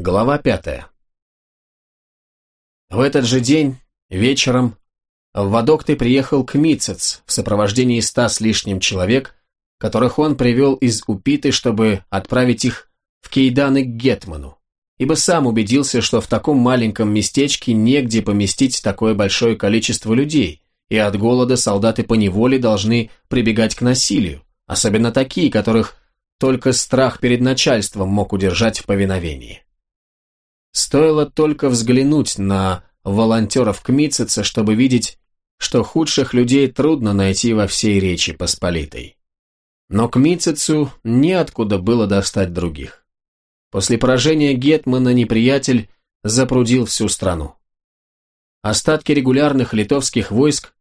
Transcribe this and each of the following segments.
Глава пятая. В этот же день, вечером, в Вадокты приехал Кмицец в сопровождении ста с лишним человек, которых он привел из Упиты, чтобы отправить их в Кейданы к Гетману, ибо сам убедился, что в таком маленьком местечке негде поместить такое большое количество людей, и от голода солдаты по неволе должны прибегать к насилию, особенно такие, которых только страх перед начальством мог удержать в повиновении. Стоило только взглянуть на волонтеров Кмитцица, чтобы видеть, что худших людей трудно найти во всей Речи Посполитой. Но Кмитцицу неоткуда было достать других. После поражения Гетмана неприятель запрудил всю страну. Остатки регулярных литовских войск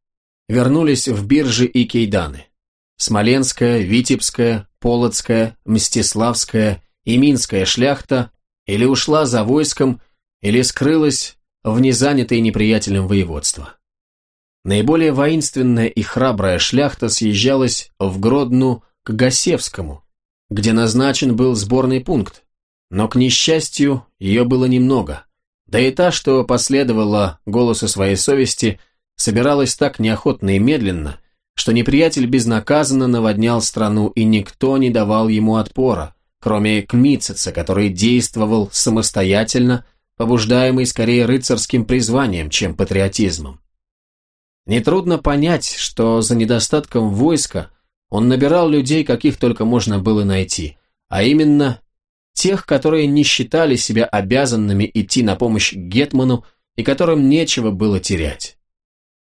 вернулись в биржи и кейданы. Смоленская, Витебская, Полоцкая, Мстиславская и Минская шляхта или ушла за войском, или скрылась в незанятое неприятелем воеводство. Наиболее воинственная и храбрая шляхта съезжалась в Гродну к Гасевскому, где назначен был сборный пункт, но, к несчастью, ее было немного, да и та, что последовала голосу своей совести, собиралась так неохотно и медленно, что неприятель безнаказанно наводнял страну, и никто не давал ему отпора, кроме Кмитцица, который действовал самостоятельно, побуждаемый скорее рыцарским призванием, чем патриотизмом. Нетрудно понять, что за недостатком войска он набирал людей, каких только можно было найти, а именно тех, которые не считали себя обязанными идти на помощь Гетману и которым нечего было терять.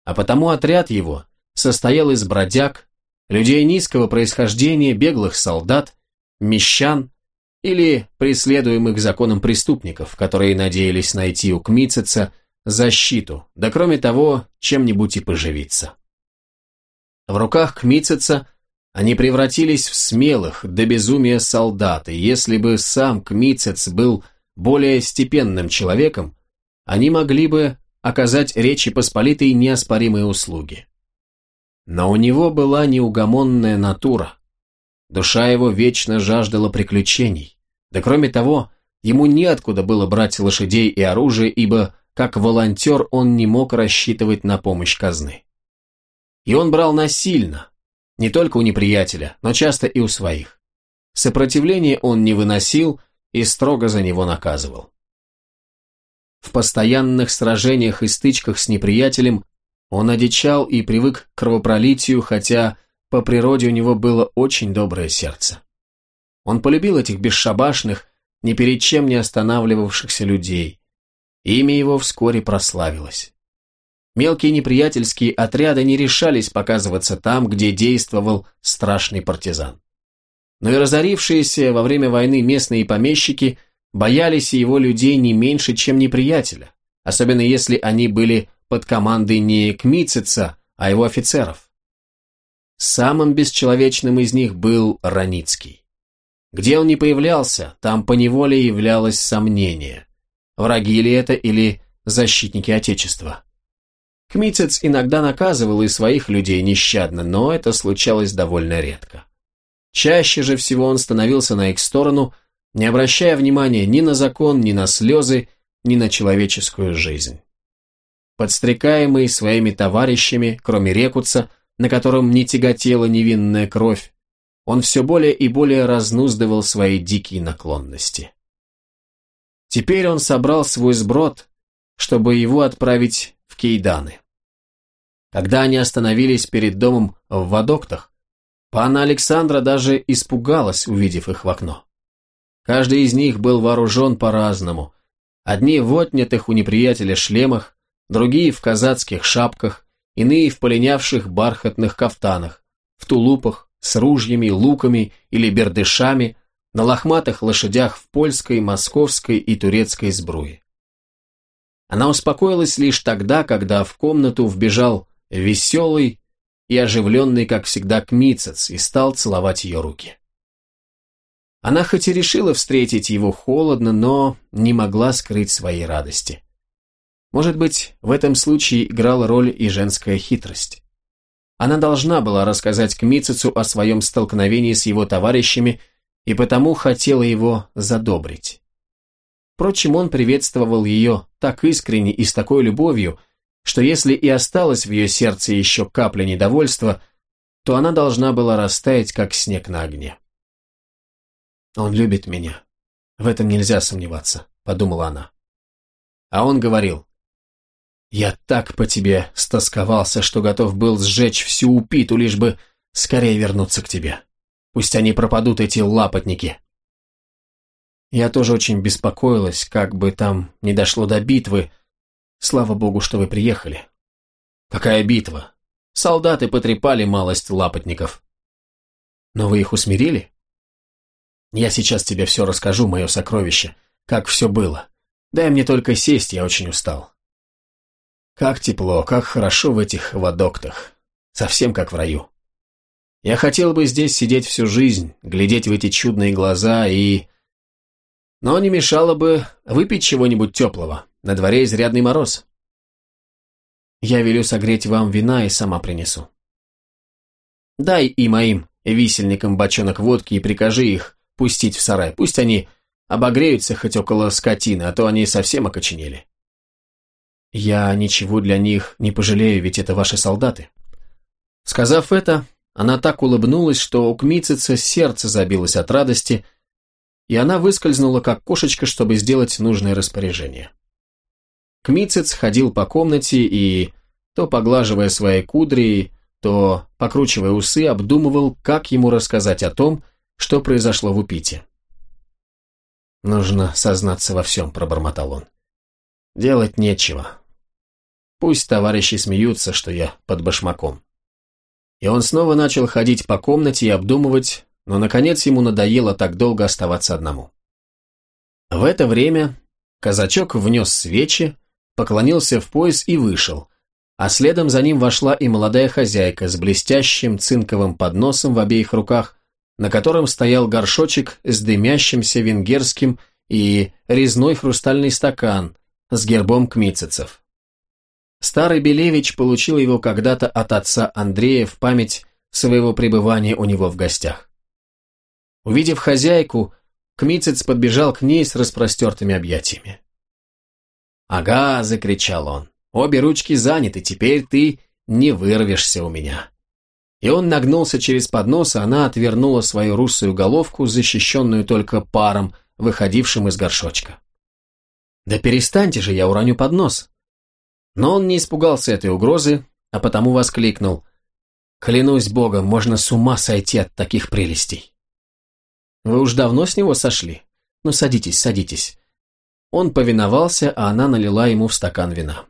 А потому отряд его – состоял из бродяг, людей низкого происхождения, беглых солдат, мещан или преследуемых законом преступников, которые надеялись найти у Кмитцица защиту, да кроме того, чем-нибудь и поживиться. В руках Кмитцица они превратились в смелых до безумия солдат, и если бы сам Кмитцец был более степенным человеком, они могли бы оказать Речи Посполитой неоспоримые услуги. Но у него была неугомонная натура. Душа его вечно жаждала приключений. Да кроме того, ему неоткуда было брать лошадей и оружие, ибо, как волонтер, он не мог рассчитывать на помощь казны. И он брал насильно, не только у неприятеля, но часто и у своих. Сопротивление он не выносил и строго за него наказывал. В постоянных сражениях и стычках с неприятелем он одичал и привык к кровопролитию, хотя по природе у него было очень доброе сердце. Он полюбил этих бесшабашных, ни перед чем не останавливавшихся людей. Имя его вскоре прославилось. Мелкие неприятельские отряды не решались показываться там, где действовал страшный партизан. Но и разорившиеся во время войны местные помещики боялись его людей не меньше, чем неприятеля, особенно если они были под командой не Кмитцица, а его офицеров. Самым бесчеловечным из них был Раницкий. Где он не появлялся, там поневоле являлось сомнение. Враги ли это или защитники Отечества? Кмитцец иногда наказывал и своих людей нещадно, но это случалось довольно редко. Чаще же всего он становился на их сторону, не обращая внимания ни на закон, ни на слезы, ни на человеческую жизнь подстрекаемый своими товарищами, кроме Рекуца, на котором не тяготела невинная кровь, он все более и более разнуздывал свои дикие наклонности. Теперь он собрал свой сброд, чтобы его отправить в Кейданы. Когда они остановились перед домом в Вадоктах, пана Александра даже испугалась, увидев их в окно. Каждый из них был вооружен по-разному. Одни в отнятых у неприятеля шлемах, другие в казацких шапках, иные в полинявших бархатных кафтанах, в тулупах, с ружьями, луками или бердышами, на лохматых лошадях в польской, московской и турецкой сбруе. Она успокоилась лишь тогда, когда в комнату вбежал веселый и оживленный, как всегда, Кмицец и стал целовать ее руки. Она хоть и решила встретить его холодно, но не могла скрыть своей радости. Может быть, в этом случае играла роль и женская хитрость. Она должна была рассказать Кмицицу о своем столкновении с его товарищами и потому хотела его задобрить. Впрочем, он приветствовал ее так искренне и с такой любовью, что если и осталось в ее сердце еще капля недовольства, то она должна была растаять, как снег на огне. «Он любит меня. В этом нельзя сомневаться», — подумала она. А он говорил, «Я так по тебе стосковался, что готов был сжечь всю упиту, лишь бы скорее вернуться к тебе. Пусть они пропадут, эти лапотники». Я тоже очень беспокоилась, как бы там не дошло до битвы. Слава богу, что вы приехали. Какая битва? Солдаты потрепали малость лапотников. Но вы их усмирили? Я сейчас тебе все расскажу, мое сокровище, как все было. Дай мне только сесть, я очень устал. Как тепло, как хорошо в этих водоктах. Совсем как в раю. Я хотел бы здесь сидеть всю жизнь, глядеть в эти чудные глаза и... Но не мешало бы выпить чего-нибудь теплого. На дворе изрядный мороз. Я велю согреть вам вина и сама принесу. Дай и моим висельникам бочонок водки и прикажи их пустить в сарай. Пусть они обогреются хоть около скотины, а то они совсем окоченели. Я ничего для них не пожалею, ведь это ваши солдаты. Сказав это, она так улыбнулась, что у Кмитцица сердце забилось от радости, и она выскользнула как кошечка, чтобы сделать нужное распоряжение. Кмицец ходил по комнате и, то поглаживая свои кудри, то, покручивая усы, обдумывал, как ему рассказать о том, что произошло в Упите. «Нужно сознаться во всем», — пробормотал он. «Делать нечего. Пусть товарищи смеются, что я под башмаком». И он снова начал ходить по комнате и обдумывать, но, наконец, ему надоело так долго оставаться одному. В это время казачок внес свечи, поклонился в пояс и вышел, а следом за ним вошла и молодая хозяйка с блестящим цинковым подносом в обеих руках, на котором стоял горшочек с дымящимся венгерским и резной хрустальный стакан с гербом кмицецев. Старый Белевич получил его когда-то от отца Андрея в память своего пребывания у него в гостях. Увидев хозяйку, Кмицец подбежал к ней с распростертыми объятиями. «Ага!» – закричал он. «Обе ручки заняты, теперь ты не вырвешься у меня». И он нагнулся через поднос, а она отвернула свою русую головку, защищенную только паром, выходившим из горшочка. «Да перестаньте же, я уроню поднос!» Но он не испугался этой угрозы, а потому воскликнул. «Клянусь богом, можно с ума сойти от таких прелестей!» «Вы уж давно с него сошли? Ну садитесь, садитесь. Он повиновался, а она налила ему в стакан вина.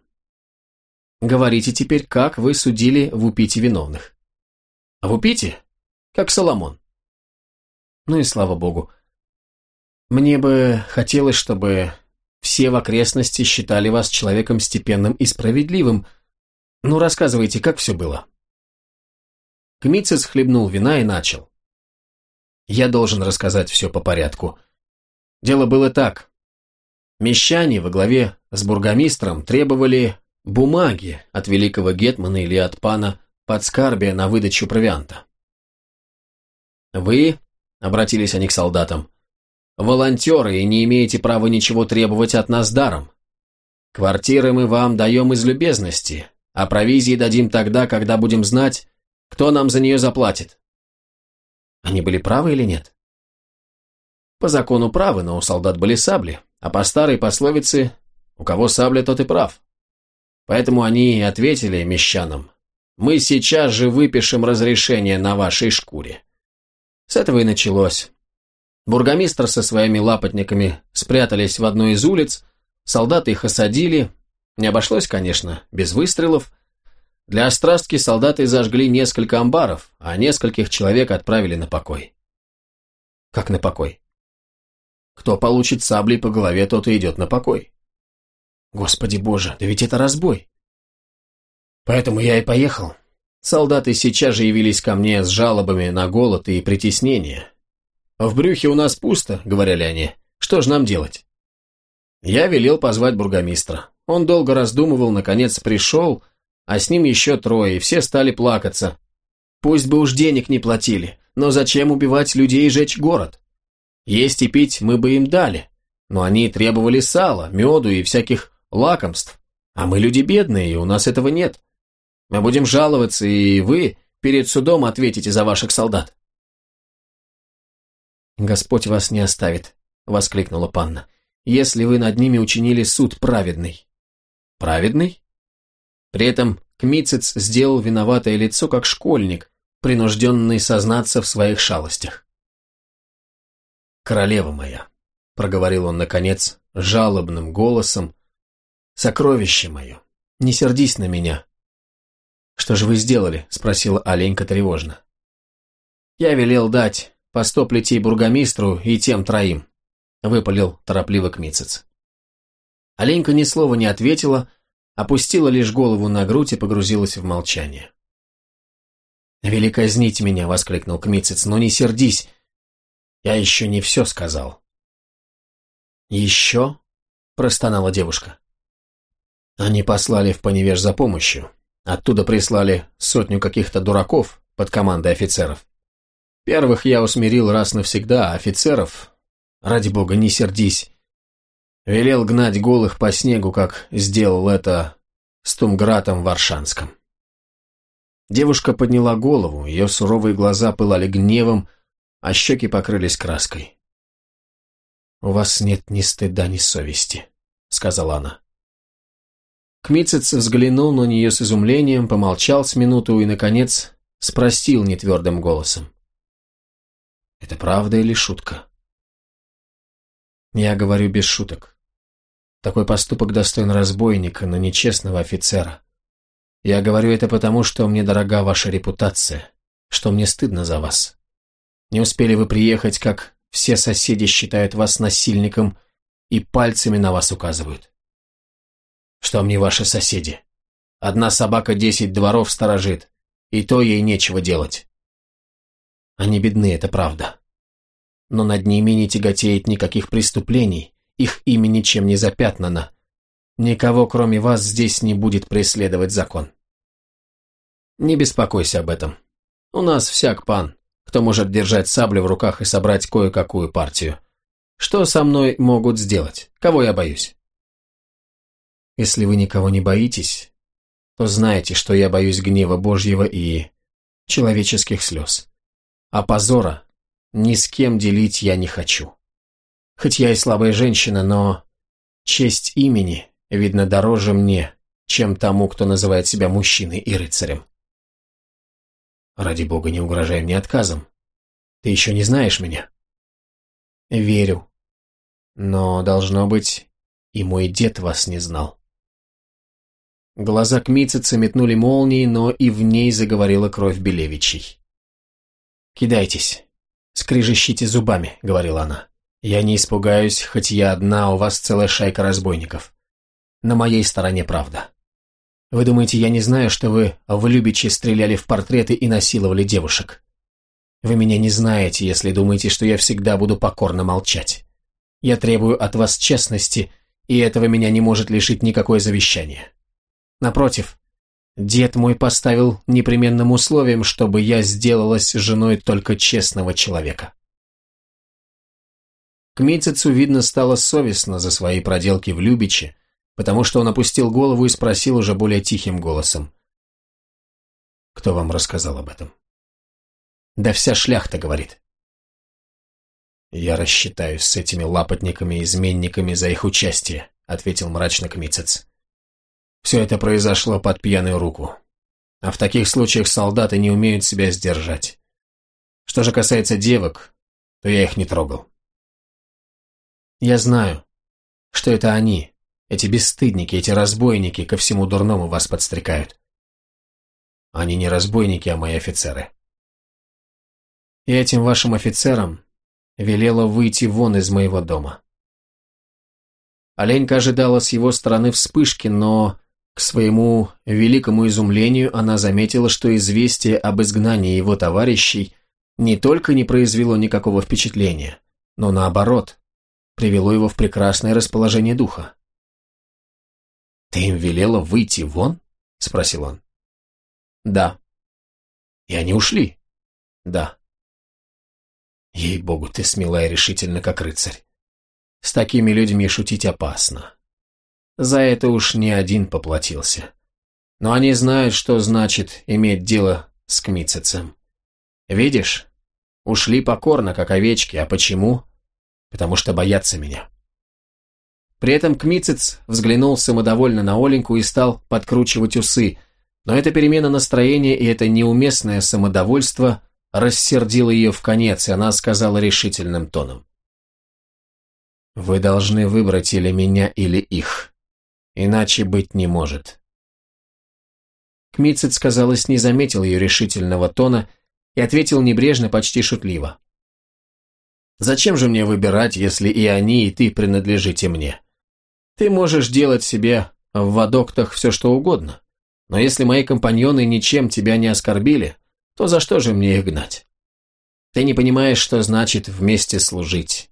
«Говорите теперь, как вы судили в Упите виновных?» «В Упите? Как Соломон». «Ну и слава богу. Мне бы хотелось, чтобы все в окрестности считали вас человеком степенным и справедливым. Ну, рассказывайте, как все было?» Кмицис хлебнул вина и начал. «Я должен рассказать все по порядку. Дело было так. Мещане во главе с бургомистром требовали бумаги от великого гетмана или от пана подскарбия на выдачу провианта. «Вы», — обратились они к солдатам, — «волонтеры и не имеете права ничего требовать от нас даром. Квартиры мы вам даем из любезности, а провизии дадим тогда, когда будем знать, кто нам за нее заплатит». Они были правы или нет? По закону правы, но у солдат были сабли, а по старой пословице «у кого сабля, тот и прав». Поэтому они и ответили мещанам «мы сейчас же выпишем разрешение на вашей шкуре». С этого и началось. Бургомистр со своими лапотниками спрятались в одной из улиц, солдаты их осадили, не обошлось, конечно, без выстрелов. Для острастки солдаты зажгли несколько амбаров, а нескольких человек отправили на покой. Как на покой? Кто получит саблей по голове, тот и идет на покой. Господи боже, да ведь это разбой. Поэтому я и поехал. Солдаты сейчас же явились ко мне с жалобами на голод и притеснение. «В брюхе у нас пусто», — говорили они. «Что же нам делать?» Я велел позвать бургомистра. Он долго раздумывал, наконец пришел, а с ним еще трое, и все стали плакаться. Пусть бы уж денег не платили, но зачем убивать людей и жечь город? Есть и пить мы бы им дали, но они требовали сала, меду и всяких лакомств. А мы люди бедные, и у нас этого нет. Мы будем жаловаться, и вы перед судом ответите за ваших солдат. «Господь вас не оставит», — воскликнула панна, «если вы над ними учинили суд праведный». «Праведный?» При этом Кмицец сделал виноватое лицо, как школьник, принужденный сознаться в своих шалостях. «Королева моя», — проговорил он, наконец, жалобным голосом, — «сокровище мое, не сердись на меня». «Что же вы сделали?» — спросила Оленька тревожно. «Я велел дать по сто плетей бургомистру и тем троим», — выпалил торопливо Кмицец. Оленька ни слова не ответила, опустила лишь голову на грудь и погрузилась в молчание. «Вели казнить меня!» — воскликнул Кмицец. «Но не сердись! Я еще не все сказал». «Еще?» — простонала девушка. Они послали в Поневеж за помощью. Оттуда прислали сотню каких-то дураков под командой офицеров. Первых я усмирил раз навсегда, а офицеров, ради бога, не сердись, велел гнать голых по снегу, как сделал это с Тумгратом Варшанском. Девушка подняла голову, ее суровые глаза пылали гневом, а щеки покрылись краской. «У вас нет ни стыда, ни совести», — сказала она. Кмицец взглянул на нее с изумлением, помолчал с минуту и, наконец, спросил нетвердым голосом. Это правда или шутка? Я говорю без шуток. Такой поступок достоин разбойника, но нечестного офицера. Я говорю это потому, что мне дорога ваша репутация, что мне стыдно за вас. Не успели вы приехать, как все соседи считают вас насильником и пальцами на вас указывают. Что мне ваши соседи? Одна собака десять дворов сторожит, и то ей нечего делать. Они бедны, это правда. Но над ними не тяготеет никаких преступлений, их имя ничем не запятнано. Никого, кроме вас, здесь не будет преследовать закон. Не беспокойся об этом. У нас всяк пан, кто может держать саблю в руках и собрать кое-какую партию. Что со мной могут сделать? Кого я боюсь? Если вы никого не боитесь, то знаете, что я боюсь гнева Божьего и человеческих слез а позора ни с кем делить я не хочу. Хоть я и слабая женщина, но честь имени, видно, дороже мне, чем тому, кто называет себя мужчиной и рыцарем. Ради бога, не угрожай мне отказом. Ты еще не знаешь меня. Верю. Но, должно быть, и мой дед вас не знал. Глаза Кмитцица метнули молнией, но и в ней заговорила кровь Белевичей. «Кидайтесь. Скрежещите зубами», — говорила она. «Я не испугаюсь, хоть я одна, у вас целая шайка разбойников. На моей стороне правда. Вы думаете, я не знаю, что вы в Любиче стреляли в портреты и насиловали девушек? Вы меня не знаете, если думаете, что я всегда буду покорно молчать. Я требую от вас честности, и этого меня не может лишить никакое завещание. Напротив, Дед мой поставил непременным условием, чтобы я сделалась женой только честного человека. К Митцицу, видно, стало совестно за свои проделки в Любиче, потому что он опустил голову и спросил уже более тихим голосом. «Кто вам рассказал об этом?» «Да вся шляхта говорит». «Я рассчитаюсь с этими лапотниками и изменниками за их участие», — ответил мрачно Кмицец. Все это произошло под пьяную руку. А в таких случаях солдаты не умеют себя сдержать. Что же касается девок, то я их не трогал. Я знаю, что это они, эти бесстыдники, эти разбойники, ко всему дурному вас подстрекают. Они не разбойники, а мои офицеры. И этим вашим офицерам велела выйти вон из моего дома. Оленька ожидала с его стороны вспышки, но к своему великому изумлению она заметила, что известие об изгнании его товарищей не только не произвело никакого впечатления, но наоборот, привело его в прекрасное расположение духа. «Ты им велела выйти вон?» – спросил он. «Да». «И они ушли?» «Да». «Ей-богу, ты смелая и решительна, как рыцарь. С такими людьми шутить опасно. За это уж не один поплатился. Но они знают, что значит иметь дело с Кмицецем. Видишь, ушли покорно, как овечки. А почему? Потому что боятся меня. При этом Кмицец взглянул самодовольно на Оленьку и стал подкручивать усы, но эта перемена настроения и это неуместное самодовольство рассердило ее в конец, и она сказала решительным тоном. «Вы должны выбрать или меня, или их. Иначе быть не может». Кмицец, казалось, не заметил ее решительного тона и ответил небрежно, почти шутливо. «Зачем же мне выбирать, если и они, и ты принадлежите мне? Ты можешь делать себе в вадоктах все, что угодно, но если мои компаньоны ничем тебя не оскорбили, то за что же мне их гнать? Ты не понимаешь, что значит вместе служить.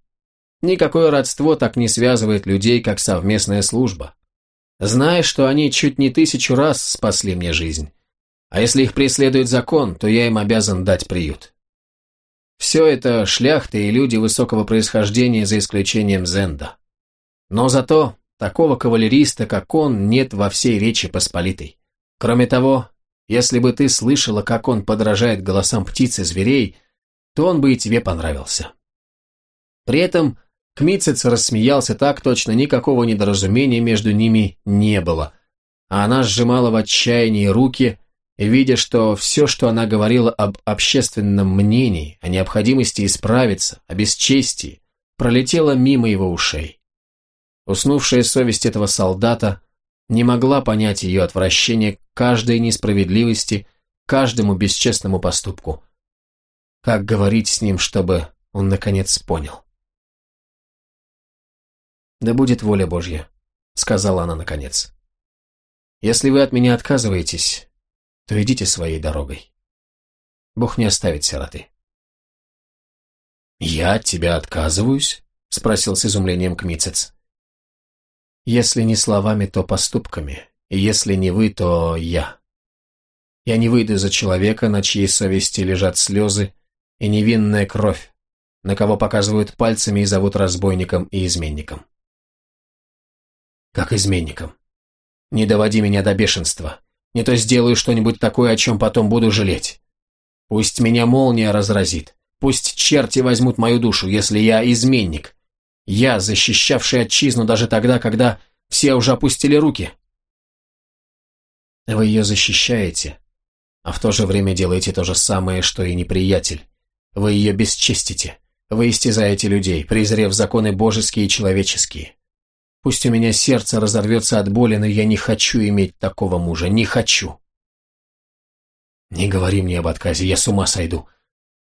Никакое родство так не связывает людей, как совместная служба. Знаешь, что они чуть не тысячу раз спасли мне жизнь. А если их преследует закон, то я им обязан дать приют. Все это шляхты и люди высокого происхождения, за исключением Зенда. Но зато такого кавалериста, как он, нет во всей Речи Посполитой. Кроме того, если бы ты слышала, как он подражает голосам птиц и зверей, то он бы и тебе понравился. При этом Кмицец рассмеялся так, точно никакого недоразумения между ними не было, а она сжимала в отчаянии руки, видя, что все, что она говорила об общественном мнении, о необходимости исправиться, о бесчестии, пролетело мимо его ушей. Уснувшая совесть этого солдата не могла понять ее отвращение к каждой несправедливости, каждому бесчестному поступку. Как говорить с ним, чтобы он наконец понял? «Да будет воля Божья», — сказала она наконец. «Если вы от меня отказываетесь, то идите своей дорогой. Бог не оставит сироты». «Я от тебя отказываюсь?» — спросил с изумлением Кмицец. «Если не словами, то поступками, и если не вы, то я. Я не выйду за человека, на чьей совести лежат слезы и невинная кровь, на кого показывают пальцами и зовут разбойником и изменником как изменником. Не доводи меня до бешенства. Не то сделаю что-нибудь такое, о чем потом буду жалеть. Пусть меня молния разразит. Пусть черти возьмут мою душу, если я изменник. Я, защищавший отчизну даже тогда, когда все уже опустили руки. Вы ее защищаете, а в то же время делаете то же самое, что и неприятель. Вы ее бесчестите. Вы истязаете людей, презрев законы божеские и человеческие. Пусть у меня сердце разорвется от боли, но я не хочу иметь такого мужа, не хочу. Не говори мне об отказе, я с ума сойду.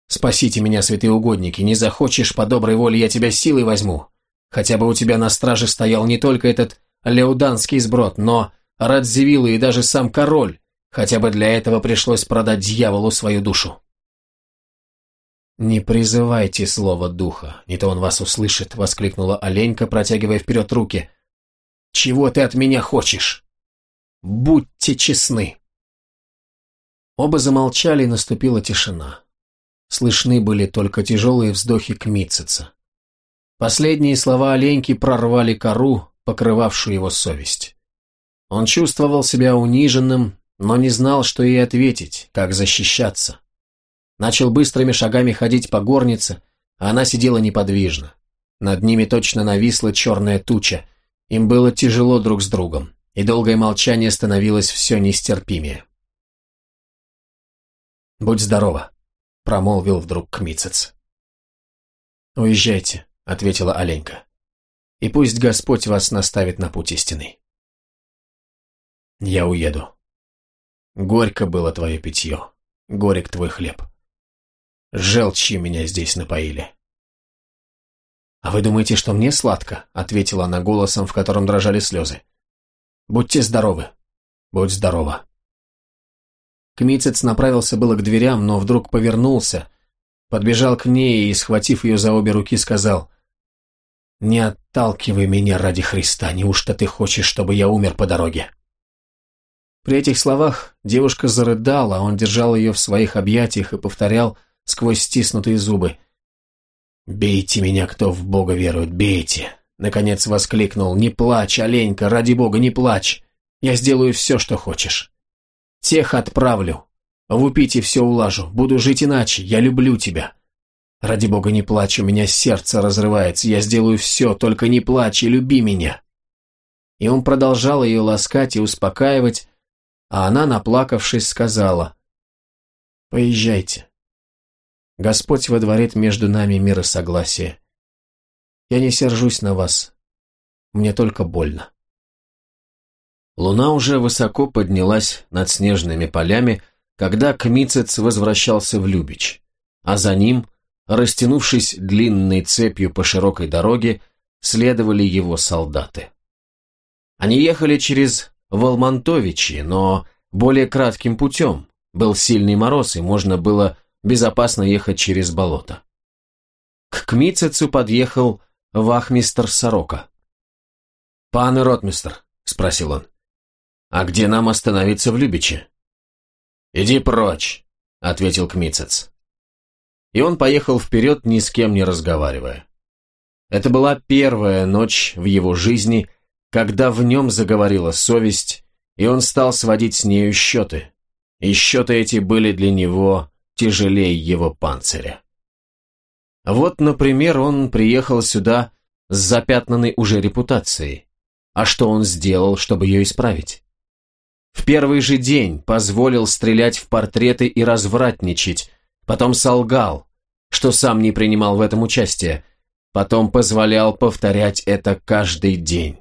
Спасите меня, святые угодники, не захочешь по доброй воле, я тебя силой возьму. Хотя бы у тебя на страже стоял не только этот леуданский сброд, но Радзивиллы и даже сам король. Хотя бы для этого пришлось продать дьяволу свою душу. «Не призывайте слово духа, не то он вас услышит», — воскликнула оленька, протягивая вперед руки. «Чего ты от меня хочешь? Будьте честны!» Оба замолчали, и наступила тишина. Слышны были только тяжелые вздохи Кмитцица. Последние слова оленьки прорвали кору, покрывавшую его совесть. Он чувствовал себя униженным, но не знал, что ей ответить, как защищаться. Начал быстрыми шагами ходить по горнице, а она сидела неподвижно. Над ними точно нависла черная туча. Им было тяжело друг с другом, и долгое молчание становилось все нестерпимее. «Будь здорова», — промолвил вдруг Кмицец. «Уезжайте», — ответила Оленька. «И пусть Господь вас наставит на путь истинный». «Я уеду. Горько было твое питье, горек твой хлеб. Желчи меня здесь напоили. «А вы думаете, что мне сладко?» — ответила она голосом, в котором дрожали слезы. «Будьте здоровы. Будь здорова». Кмицец направился было к дверям, но вдруг повернулся, подбежал к ней и, схватив ее за обе руки, сказал «Не отталкивай меня ради Христа, неужто ты хочешь, чтобы я умер по дороге?» При этих словах девушка зарыдала, а он держал ее в своих объятиях и повторял сквозь стиснутые зубы. «Бейте меня, кто в Бога верует, бейте! — наконец воскликнул. «Не плачь, оленька, ради бога, не плачь. Я сделаю все, что хочешь. Тех отправлю. В Упите все улажу. Буду жить иначе. Я люблю тебя. Ради бога, не плачь, у меня сердце разрывается. Я сделаю все, только не плачь и люби меня». И он продолжал ее ласкать и успокаивать, а она, наплакавшись, сказала, «Поезжайте. Господь водворит между нами мир и согласие. Я не сержусь на вас. Мне только больно. Луна уже высоко поднялась над снежными полями, когда Кмицец возвращался в Любич, а за ним, растянувшись длинной цепью по широкой дороге, следовали его солдаты. Они ехали через Волмонтовичи, но более кратким путем. Был сильный мороз, и можно было безопасно ехать через болото. К Кмицецу подъехал вахмистр Сорока. «Пан ротмистр», — спросил он, — «а где нам остановиться в Любиче?» «Иди прочь», — ответил Кмицец. И он поехал вперед, ни с кем не разговаривая. Это была первая ночь в его жизни, когда в нем заговорила совесть, и он стал сводить с нею счеты. И счеты эти были для него тяжелее его панциря. Вот, например, он приехал сюда с запятнанной уже репутацией. А что он сделал, чтобы ее исправить? В первый же день позволил стрелять в портреты и развратничать, потом солгал, что сам не принимал в этом участие, потом позволял повторять это каждый день.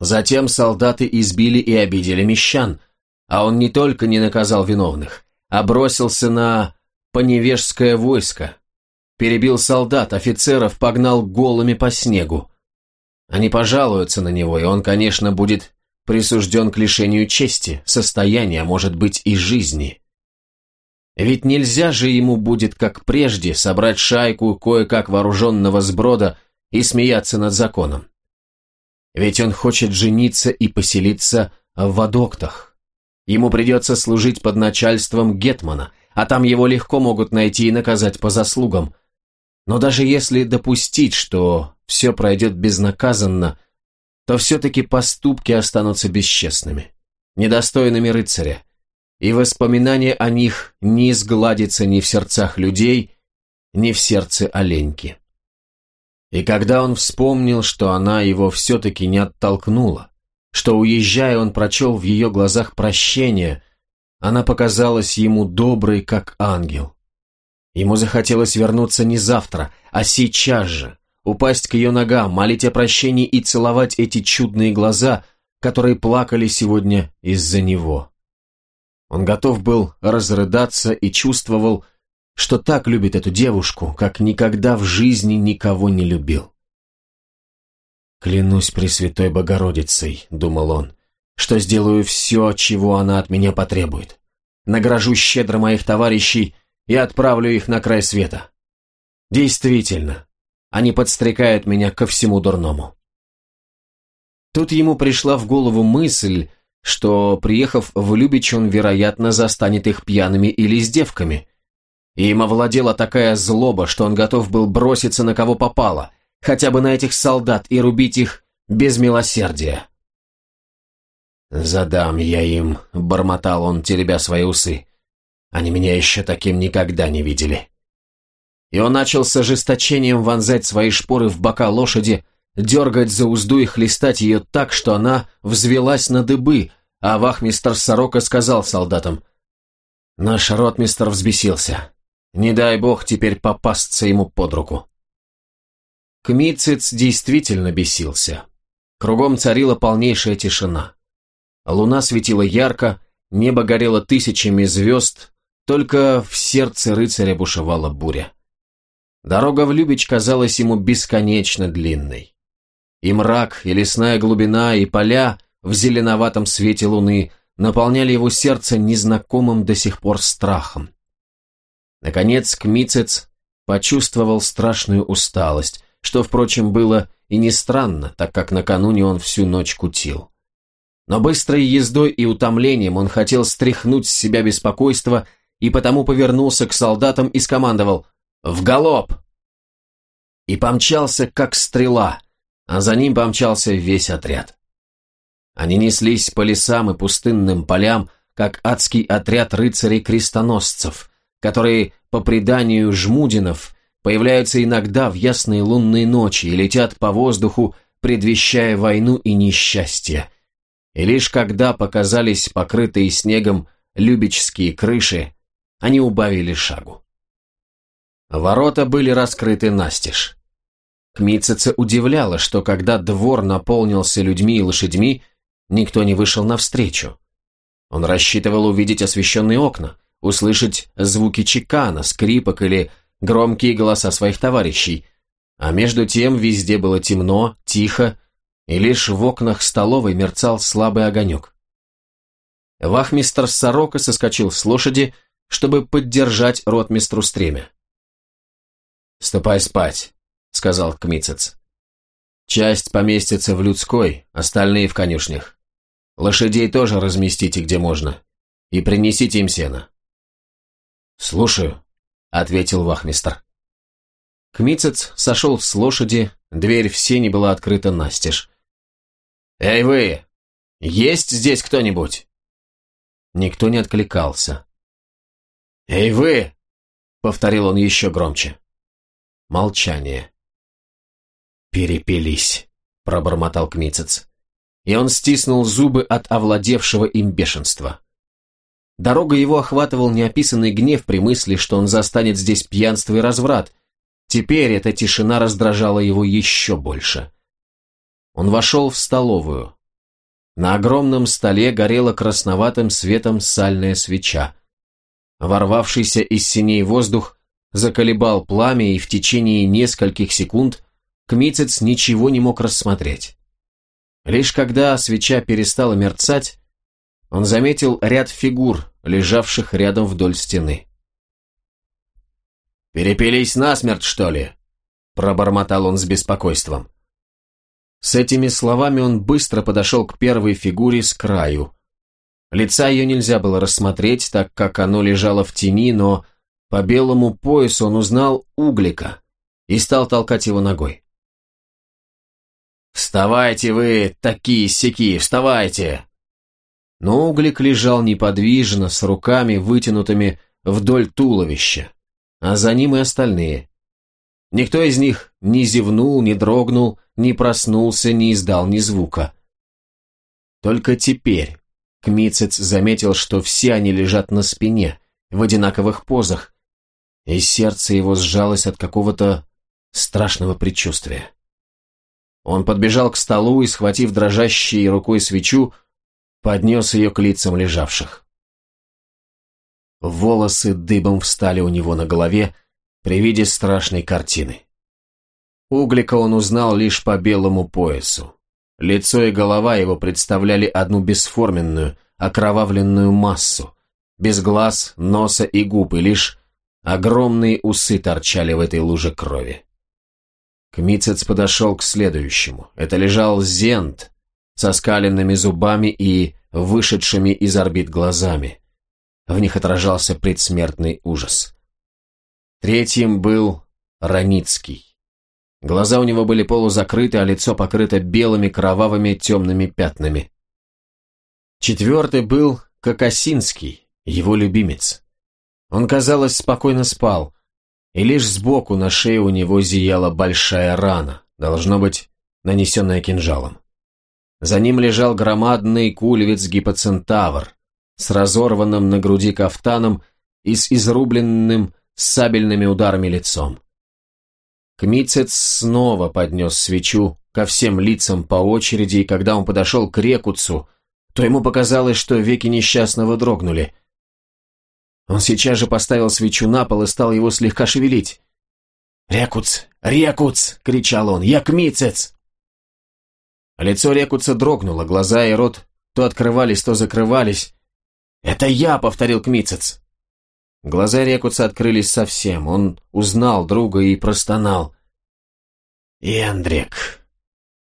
Затем солдаты избили и обидели мещан, а он не только не наказал виновных, а бросился на поневежское войско, перебил солдат, офицеров погнал голыми по снегу. Они пожалуются на него, и он, конечно, будет присужден к лишению чести, состояния, может быть, и жизни. Ведь нельзя же ему будет, как прежде, собрать шайку кое-как вооруженного сброда и смеяться над законом. Ведь он хочет жениться и поселиться в Вадоктах. Ему придется служить под начальством Гетмана, а там его легко могут найти и наказать по заслугам, но даже если допустить, что все пройдет безнаказанно, то все-таки поступки останутся бесчестными, недостойными рыцаря, и воспоминание о них не изгладится ни в сердцах людей, ни в сердце оленьки. И когда он вспомнил, что она его все-таки не оттолкнула, что, уезжая, он прочел в ее глазах прощение, она показалась ему доброй, как ангел. Ему захотелось вернуться не завтра, а сейчас же, упасть к ее ногам, молить о прощении и целовать эти чудные глаза, которые плакали сегодня из-за него. Он готов был разрыдаться и чувствовал, что так любит эту девушку, как никогда в жизни никого не любил. «Клянусь Пресвятой Богородицей», — думал он, — «что сделаю все, чего она от меня потребует. Награжу щедро моих товарищей и отправлю их на край света. Действительно, они подстрекают меня ко всему дурному. Тут ему пришла в голову мысль, что, приехав в Любич, он, вероятно, застанет их пьяными или с девками. И им овладела такая злоба, что он готов был броситься на кого попало, хотя бы на этих солдат, и рубить их без милосердия. «Задам я им», — бормотал он, теребя свои усы. Они меня еще таким никогда не видели. И он начал с ожесточением вонзать свои шпоры в бока лошади, дергать за узду и хлестать ее так, что она взвелась на дыбы, а вахмистр Сорока сказал солдатам, «Наш ротмистр взбесился. Не дай бог теперь попасться ему под руку». Кмицец действительно бесился. Кругом царила полнейшая тишина. Луна светила ярко, небо горело тысячами звезд, только в сердце рыцаря бушевала буря. Дорога в Любич казалась ему бесконечно длинной. И мрак, и лесная глубина, и поля в зеленоватом свете луны наполняли его сердце незнакомым до сих пор страхом. Наконец Кмицец почувствовал страшную усталость, что, впрочем, было и не странно, так как накануне он всю ночь кутил. Но быстрой ездой и утомлением он хотел стряхнуть с себя беспокойство и потому повернулся к солдатам и скомандовал «В галоп!» И помчался, как стрела, а за ним помчался весь отряд. Они неслись по лесам и пустынным полям, как адский отряд рыцарей-крестоносцев, которые, по преданию жмудинов, появляются иногда в ясные лунные ночи и летят по воздуху, предвещая войну и несчастье. И лишь когда показались покрытые снегом любечские крыши, они убавили шагу. Ворота были раскрыты настежь. Кмитцица удивляла, что когда двор наполнился людьми и лошадьми, никто не вышел навстречу. Он рассчитывал увидеть освещенные окна, услышать звуки чекана, скрипок или громкие голоса своих товарищей, а между тем везде было темно, тихо, и лишь в окнах столовой мерцал слабый огонек. Вахмистр Сорока соскочил с лошади, чтобы поддержать ротмистру стремя. «Ступай спать», — сказал Кмицец. «Часть поместится в людской, остальные в конюшнях. Лошадей тоже разместите где можно. И принесите им сено». «Слушаю», — ответил вахмистр. Кмицец сошел с лошади, дверь в сене была открыта настежь. «Эй вы! Есть здесь кто-нибудь?» Никто не откликался. «Эй вы!» — повторил он еще громче. Молчание. «Перепились», — пробормотал Кмицец. И он стиснул зубы от овладевшего им бешенства. Дорога его охватывал неописанный гнев при мысли, что он застанет здесь пьянство и разврат. Теперь эта тишина раздражала его еще больше. Он вошел в столовую. На огромном столе горела красноватым светом сальная свеча. Ворвавшийся из синей воздух заколебал пламя, и в течение нескольких секунд Кмицец ничего не мог рассмотреть. Лишь когда свеча перестала мерцать, он заметил ряд фигур, лежавших рядом вдоль стены. «Перепились насмерть, что ли?» – пробормотал он с беспокойством. С этими словами он быстро подошел к первой фигуре с краю. Лица ее нельзя было рассмотреть, так как оно лежало в тени, но по белому поясу он узнал углика и стал толкать его ногой. «Вставайте вы, такие-сяки, вставайте!» Но углик лежал неподвижно, с руками вытянутыми вдоль туловища, а за ним и остальные. Никто из них не зевнул, не дрогнул, не проснулся, не издал ни звука. Только теперь Кмицец заметил, что все они лежат на спине, в одинаковых позах, и сердце его сжалось от какого-то страшного предчувствия. Он подбежал к столу и, схватив дрожащей рукой свечу, поднес ее к лицам лежавших. Волосы дыбом встали у него на голове при виде страшной картины. Углика он узнал лишь по белому поясу. Лицо и голова его представляли одну бесформенную, окровавленную массу, без глаз, носа и губ, и лишь Огромные усы торчали в этой луже крови. Кмицец подошел к следующему. Это лежал Зент со скаленными зубами и вышедшими из орбит глазами. В них отражался предсмертный ужас. Третьим был Раницкий. Глаза у него были полузакрыты, а лицо покрыто белыми кровавыми темными пятнами. Четвертый был Кокосинский, его любимец. Он, казалось, спокойно спал, и лишь сбоку на шее у него зияла большая рана, должно быть, нанесенная кинжалом. За ним лежал громадный кулевец гипоцентавр с разорванным на груди кафтаном и с изрубленным сабельными ударами лицом. Кмицец снова поднес свечу ко всем лицам по очереди, и когда он подошел к Рекуцу, то ему показалось, что веки несчастного дрогнули – он сейчас же поставил свечу на пол и стал его слегка шевелить. «Рекуц! Рекуц!» — кричал он. «Я кмицец!» Лицо Рекуца дрогнуло, глаза и рот то открывались, то закрывались. «Это я!» — повторил кмицец. Глаза Рекуца открылись совсем. Он узнал друга и простонал. «Эндрик!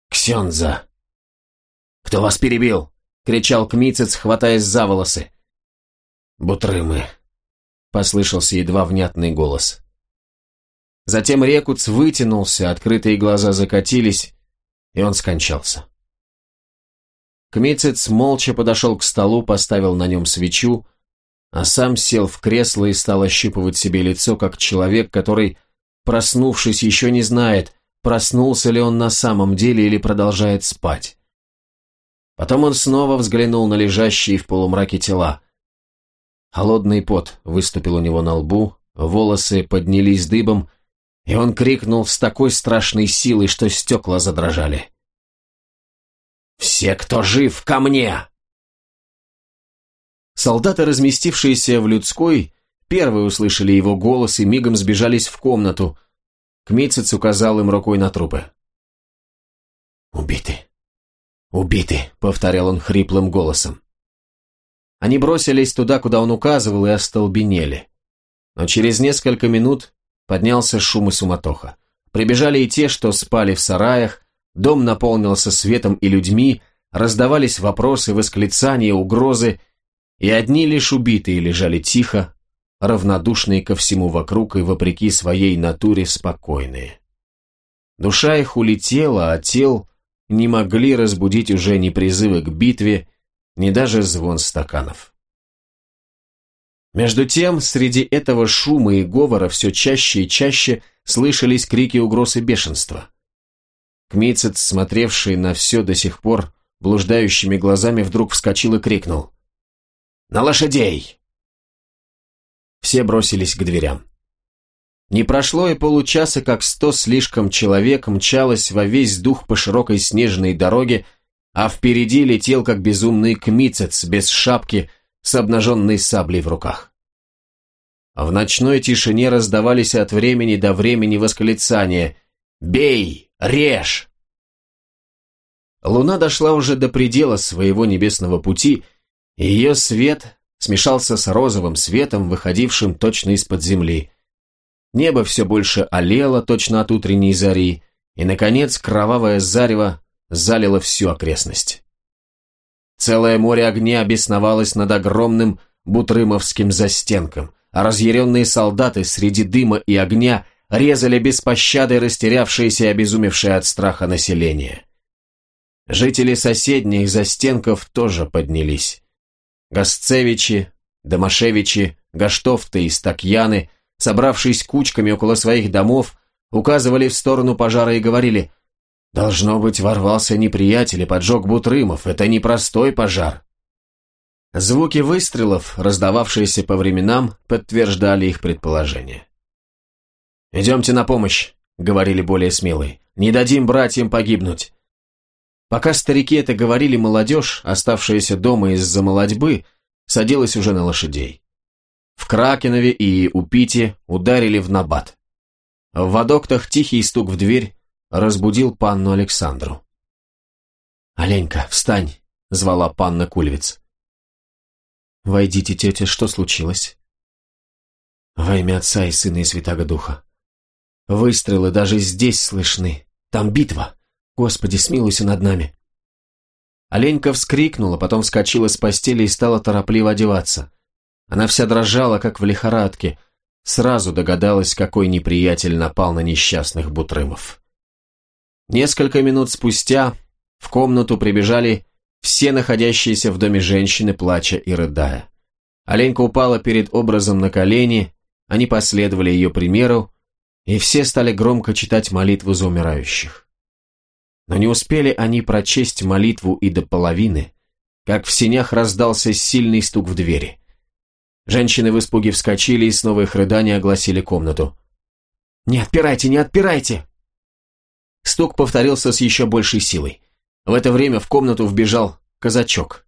Ксенза!» «Кто вас перебил?» — кричал кмицец, хватаясь за волосы. «Бутрымы!» послышался едва внятный голос. Затем Рекуц вытянулся, открытые глаза закатились, и он скончался. Кмицец молча подошел к столу, поставил на нем свечу, а сам сел в кресло и стал ощупывать себе лицо, как человек, который, проснувшись, еще не знает, проснулся ли он на самом деле или продолжает спать. Потом он снова взглянул на лежащие в полумраке тела. Холодный пот выступил у него на лбу, волосы поднялись дыбом, и он крикнул с такой страшной силой, что стекла задрожали. «Все, кто жив, ко мне!» Солдаты, разместившиеся в людской, первые услышали его голос и мигом сбежались в комнату. Кмицец указал им рукой на трупы. «Убиты! Убиты!» — повторял он хриплым голосом. Они бросились туда, куда он указывал, и остолбенели. Но через несколько минут поднялся шум и суматоха. Прибежали и те, что спали в сараях, дом наполнился светом и людьми, раздавались вопросы, восклицания, угрозы, и одни лишь убитые лежали тихо, равнодушные ко всему вокруг и вопреки своей натуре спокойные. Душа их улетела, а тел не могли разбудить уже ни призывы к битве, ни даже звон стаканов. Между тем, среди этого шума и говора все чаще и чаще слышались крики угроз и бешенства. Кмицец, смотревший на все до сих пор блуждающими глазами, вдруг вскочил и крикнул. «На лошадей!» Все бросились к дверям. Не прошло и получаса, как сто слишком человек мчалось во весь дух по широкой снежной дороге, а впереди летел, как безумный кмицец, без шапки, с обнаженной саблей в руках. В ночной тишине раздавались от времени до времени восклицания «Бей! Режь!». Луна дошла уже до предела своего небесного пути, и ее свет смешался с розовым светом, выходившим точно из-под земли. Небо все больше олело точно от утренней зари, и, наконец, кровавое зарево залило всю окрестность. Целое море огня бесновалось над огромным Бутрымовским застенком, а разъяренные солдаты среди дыма и огня резали без пощады растерявшееся и обезумевшее от страха население. Жители соседних застенков тоже поднялись. Гасцевичи, Домашевичи, Гаштовты и Стакьяны, собравшись кучками около своих домов, указывали в сторону пожара и говорили Должно быть, ворвался неприятель и поджег Бутрымов. Это непростой пожар. Звуки выстрелов, раздававшиеся по временам, подтверждали их предположение. «Идемте на помощь», — говорили более смелые. «Не дадим братьям погибнуть». Пока старики это говорили, молодежь, оставшаяся дома из-за молодьбы, садилась уже на лошадей. В Кракенове и Упите ударили в набат. В Водоктах тихий стук в дверь, разбудил панну Александру. «Оленька, встань!» — звала панна Кульвиц. «Войдите, тетя, что случилось?» «Во имя Отца и Сына и Святаго Духа. Выстрелы даже здесь слышны. Там битва. Господи, смилуйся над нами!» Оленька вскрикнула, потом вскочила с постели и стала торопливо одеваться. Она вся дрожала, как в лихорадке, сразу догадалась, какой неприятель напал на несчастных бутрымов. Несколько минут спустя в комнату прибежали все находящиеся в доме женщины, плача и рыдая. Оленька упала перед образом на колени, они последовали ее примеру, и все стали громко читать молитву за умирающих. Но не успели они прочесть молитву и до половины, как в синях раздался сильный стук в двери. Женщины в испуге вскочили и снова их рыдания огласили комнату. «Не отпирайте, не отпирайте!» Стук повторился с еще большей силой. В это время в комнату вбежал казачок.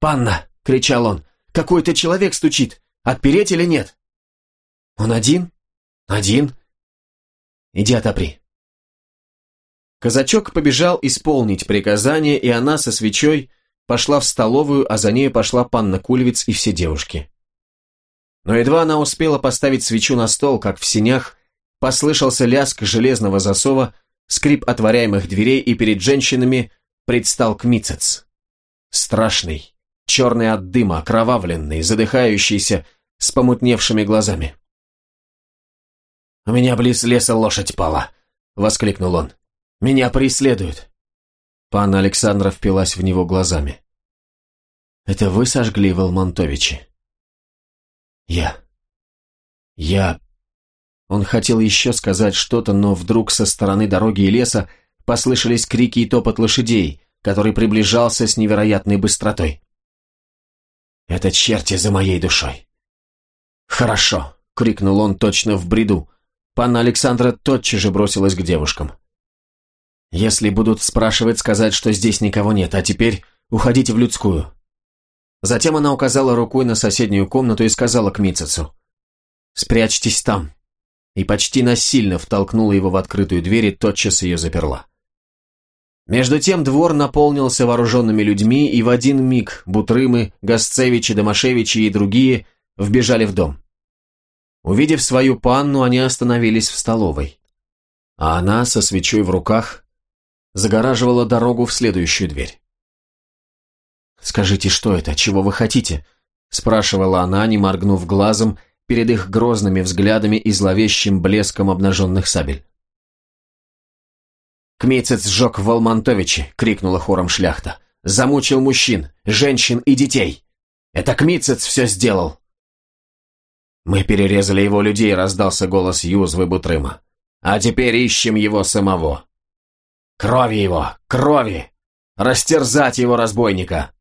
«Панна!» — кричал он. «Какой-то человек стучит! Отпереть или нет?» «Он один?» «Один?» «Иди отопри». Казачок побежал исполнить приказание, и она со свечой пошла в столовую, а за ней пошла панна Кульвиц и все девушки. Но едва она успела поставить свечу на стол, как в синях послышался лязг железного засова, скрип отворяемых дверей, и перед женщинами предстал Кмицец. Страшный, черный от дыма, окровавленный, задыхающийся, с помутневшими глазами. «У меня близ леса лошадь пала», — воскликнул он. «Меня преследуют. Панна Александра впилась в него глазами. «Это вы сожгли Волмонтовичи?» «Я. Я...» Он хотел еще сказать что-то, но вдруг со стороны дороги и леса послышались крики и топот лошадей, который приближался с невероятной быстротой. «Это черти за моей душой!» «Хорошо!» — крикнул он точно в бреду. Панна Александра тотчас же бросилась к девушкам. «Если будут спрашивать, сказать, что здесь никого нет, а теперь уходите в людскую». Затем она указала рукой на соседнюю комнату и сказала к Митцецу. «Спрячьтесь там». И почти насильно втолкнула его в открытую дверь и тотчас ее заперла. Между тем двор наполнился вооруженными людьми, и в один миг Бутрымы, Гасцевичи, Домашевичи и другие вбежали в дом. Увидев свою панну, они остановились в столовой. А она, со свечой в руках, загораживала дорогу в следующую дверь. «Скажите, что это? Чего вы хотите?» спрашивала она, не моргнув глазом, перед их грозными взглядами и зловещим блеском обнаженных сабель. «Кмейцец сжег Волмонтовичи!» — крикнула хором шляхта. «Замучил мужчин, женщин и детей! Это Кмицец все сделал!» «Мы перерезали его людей», — раздался голос Юзвы Бутрыма. «А теперь ищем его самого. Крови его! Крови! Растерзать его, разбойника!»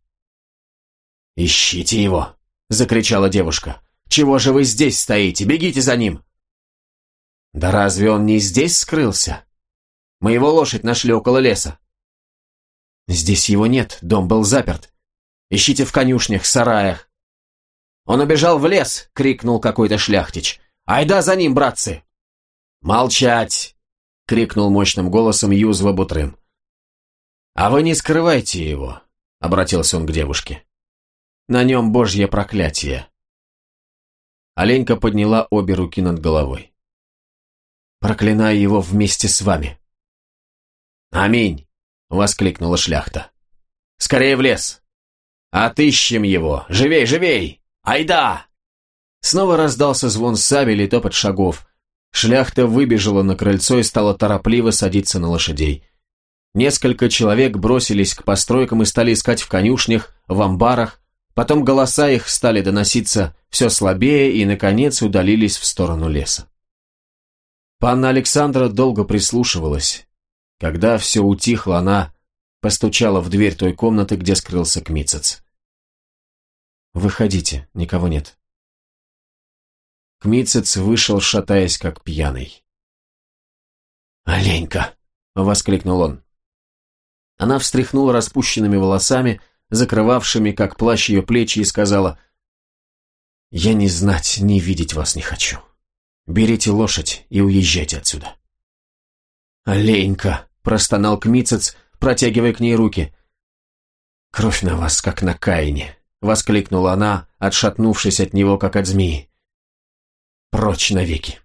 «Ищите его!» — закричала девушка. «Чего же вы здесь стоите? Бегите за ним!» «Да разве он не здесь скрылся? Мы его лошадь нашли около леса». «Здесь его нет, дом был заперт. Ищите в конюшнях, сараях». «Он убежал в лес!» — крикнул какой-то шляхтич. «Айда за ним, братцы!» «Молчать!» — крикнул мощным голосом Юзва Бутрым. «А вы не скрывайте его», — обратился он к девушке. На нем божье проклятие. Оленька подняла обе руки над головой. Проклинаю его вместе с вами. Аминь, воскликнула шляхта. Скорее в лес. Отыщем его. Живей, живей! Айда! Снова раздался звон сабель и топот шагов. Шляхта выбежала на крыльцо и стала торопливо садиться на лошадей. Несколько человек бросились к постройкам и стали искать в конюшнях, в амбарах, Потом голоса их стали доноситься все слабее и, наконец, удалились в сторону леса. Панна Александра долго прислушивалась. Когда все утихло, она постучала в дверь той комнаты, где скрылся Кмицец. «Выходите, никого нет». Кмицец вышел, шатаясь, как пьяный. «Оленька!» — воскликнул он. Она встряхнула распущенными волосами, закрывавшими, как плащ ее плечи, и сказала, «Я не знать, не видеть вас не хочу. Берите лошадь и уезжайте отсюда». «Оленька!» – простонал Кмицец, протягивая к ней руки. «Кровь на вас, как на Каине!» – воскликнула она, отшатнувшись от него, как от змеи. «Прочь навеки!»